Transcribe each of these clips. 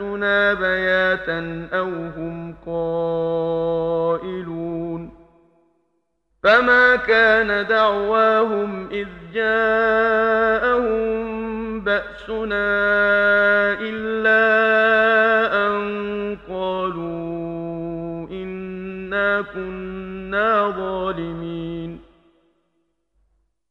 يأتنا بياتا أو هم قائلون فما كان دعواهم إذ جاءهم بأسنا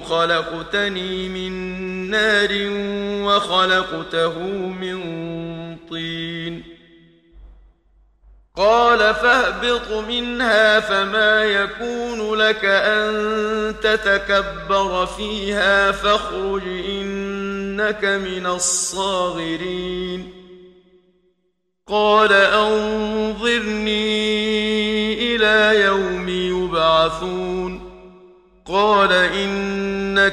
خلقتني من نار وخلقته من طين. قال فاهبط منها فما يكون لك أن تتكبر فيها فاخرج إنك من الصاغرين. قال أنظرني إلى يوم يبعثون. قال إن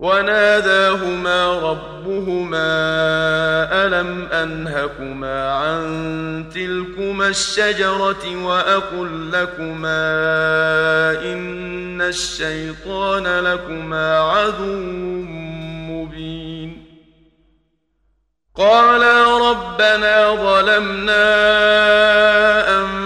وناداهما ربهما ألم أنهكما عن تلكما الشجرة وأقل لكما إن الشيطان لكما عذو مبين. قالا ربنا ظلمنا أنفسنا